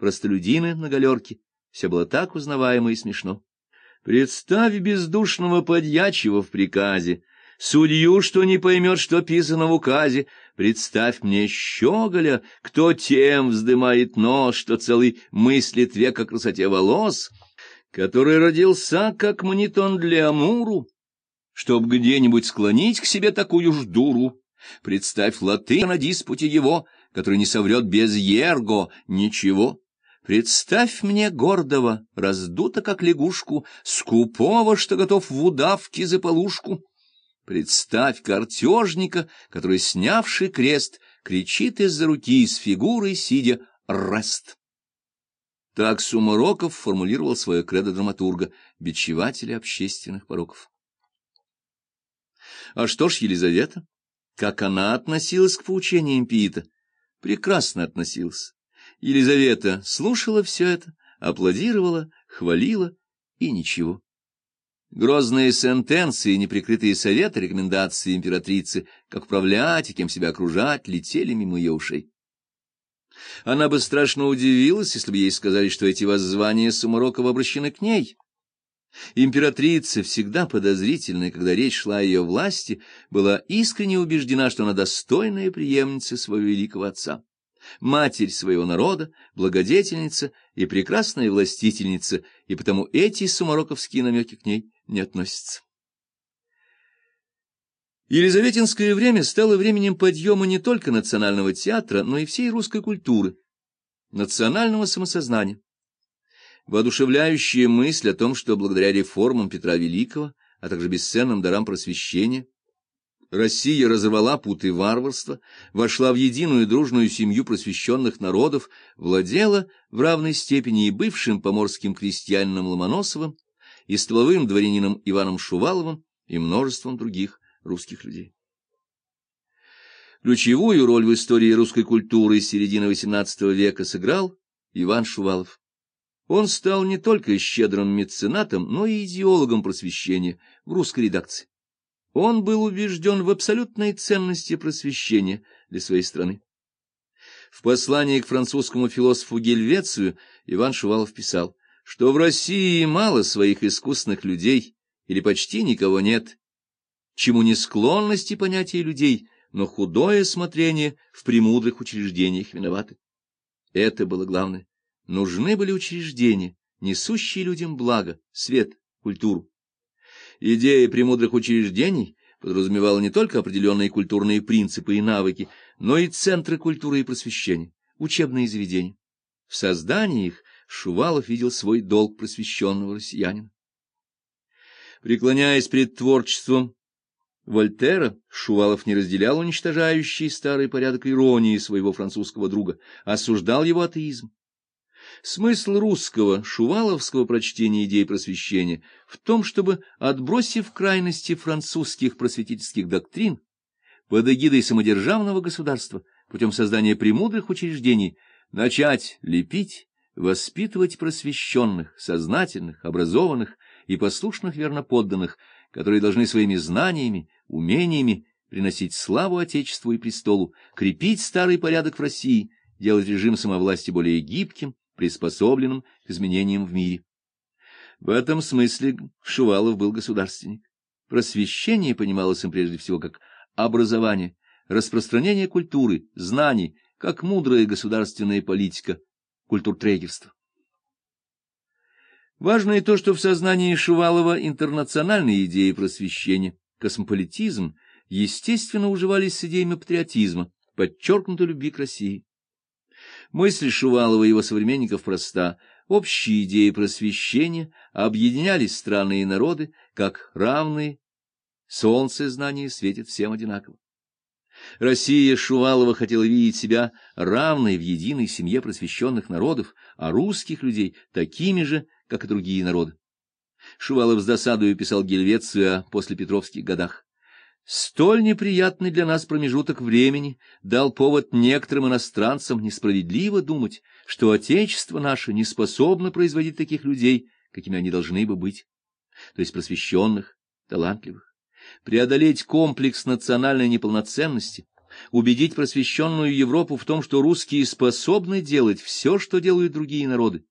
простолюдины на галерке. Все было так узнаваемо и смешно. Представь бездушного подьячего в приказе, судью, что не поймет, что писано в указе. Представь мне щеголя, кто тем вздымает нос, что целый мыслит век о красоте волос, который родился как монитон для Амуру, чтоб где-нибудь склонить к себе такую ж дуру. Представь латынь на диспуте его, который не соврет без ерго ничего. Представь мне гордого, раздуто как лягушку, скупого, что готов в удавке за полушку. Представь картежника, который, снявший крест, кричит из-за руки с фигурой, сидя, «Раст!» Так Сумароков формулировал свое кредо драматурга, бичевателя общественных пороков. А что ж Елизавета? Как она относилась к поучениям Пиита? Прекрасно относилась. Елизавета слушала все это, аплодировала, хвалила и ничего. Грозные сентенции, неприкрытые советы, рекомендации императрицы, как управлять и кем себя окружать, летели мимо ее ушей. Она бы страшно удивилась, если бы ей сказали, что эти воззвания Сумарокова обращены к ней. Императрица, всегда подозрительная, когда речь шла о ее власти, была искренне убеждена, что она достойная преемница своего великого отца матерь своего народа, благодетельница и прекрасная властительница, и потому эти сумароковские намеки к ней не относятся. Елизаветинское время стало временем подъема не только национального театра, но и всей русской культуры, национального самосознания. Воодушевляющая мысль о том, что благодаря реформам Петра Великого, а также бесценным дарам просвещения, Россия разорвала путы варварства, вошла в единую дружную семью просвещенных народов, владела в равной степени и бывшим поморским крестьянином Ломоносовым, и стволовым дворянином Иваном Шуваловым, и множеством других русских людей. Ключевую роль в истории русской культуры середины XVIII века сыграл Иван Шувалов. Он стал не только щедрым меценатом, но и идеологом просвещения в русской редакции. Он был убежден в абсолютной ценности просвещения для своей страны. В послании к французскому философу Гельвецию Иван Шувалов писал, что в России мало своих искусных людей или почти никого нет, чему не склонности понятия людей, но худое смотрение в премудрых учреждениях виноваты. Это было главное. Нужны были учреждения, несущие людям благо, свет, культуру. Идея премудрых учреждений подразумевала не только определенные культурные принципы и навыки, но и центры культуры и просвещения, учебные заведения. В создании их Шувалов видел свой долг просвещенного россиянина. Преклоняясь перед творчеством Вольтера, Шувалов не разделял уничтожающий старый порядок иронии своего французского друга, осуждал его атеизм. Смысл русского, шуваловского прочтения идей просвещения в том, чтобы, отбросив крайности французских просветительских доктрин, под эгидой самодержавного государства, путем создания премудрых учреждений, начать лепить, воспитывать просвещенных, сознательных, образованных и послушных верноподданных, которые должны своими знаниями, умениями приносить славу Отечеству и престолу, крепить старый порядок в России, делать режим самовласти более гибким, приспособленным к изменениям в мире. В этом смысле Шувалов был государственник. Просвещение понималось им прежде всего как образование, распространение культуры, знаний, как мудрая государственная политика, культуртрегерство. Важно и то, что в сознании Шувалова интернациональные идеи просвещения, космополитизм, естественно, уживались с идеями патриотизма, подчеркнутой любви к России. Мысль Шувалова и его современников проста. Общие идеи просвещения объединялись страны и народы, как равные. Солнце знания светит всем одинаково. Россия Шувалова хотела видеть себя равной в единой семье просвещенных народов, а русских людей такими же, как и другие народы. Шувалов с досадою писал Гельвецию о послепетровских годах. Столь неприятный для нас промежуток времени дал повод некоторым иностранцам несправедливо думать, что Отечество наше не способно производить таких людей, какими они должны бы быть, то есть просвещенных, талантливых. Преодолеть комплекс национальной неполноценности, убедить просвещенную Европу в том, что русские способны делать все, что делают другие народы,